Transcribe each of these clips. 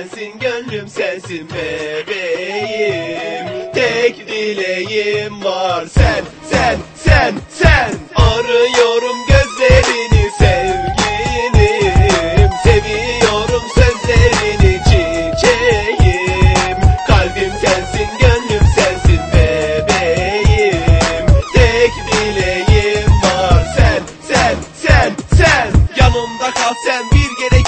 sensin gönlüm sensin bebeğim. Tek dileğim var. Sen sen sen sen. Arıyorum gözlerini sevgilim. Seviyorum sözlerini çiçeğim. Kalbim sensin gönlüm sensin bebeğim. Tek dileğim var. Sen sen sen sen. Yanımda kal sen bir yere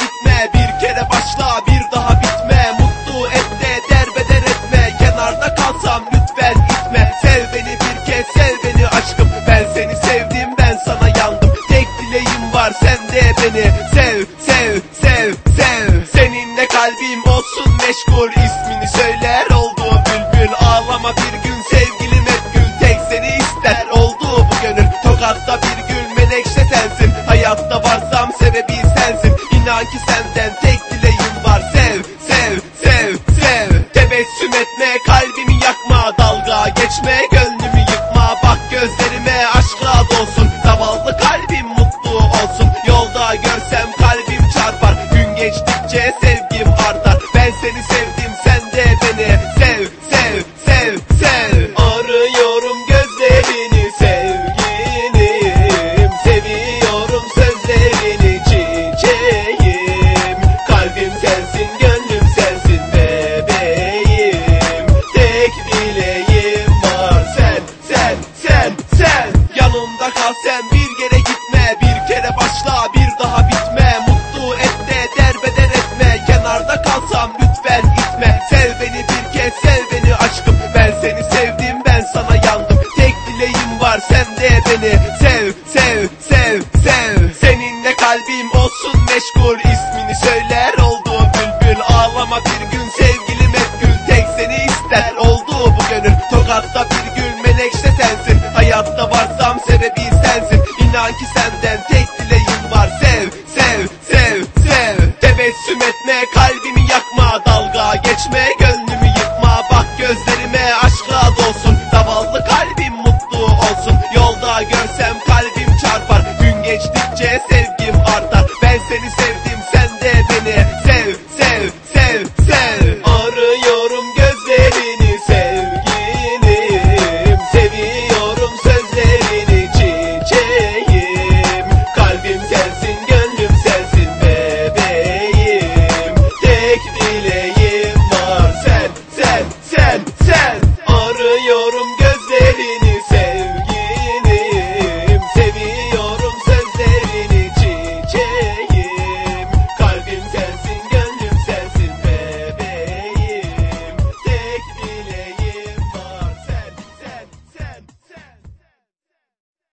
meşgul ismini söyler oldu bülbül Ağlama bir gün sevgilim hep gül Tek seni ister oldu bu gönül. Tokatta bir gül menekşe sensin. Hayatta varsam sebebi sensin. İnan ki senden tek dileğim var. Sev sev sev sev. Tebessüm etme kalbimi yakma. Dalga geçme gönlümü sen de beni Sev sev sev sev. Seninle kalbim olsun meşgul. İsmini söyler oldu bülbül. Ağlama bir gün sevgilim hep gül. Tek seni ister oldu bu gönül. Tokatta bir gül menekşe sensin. Hayatta varsam sebebi sensin. İnan ki senden HD, just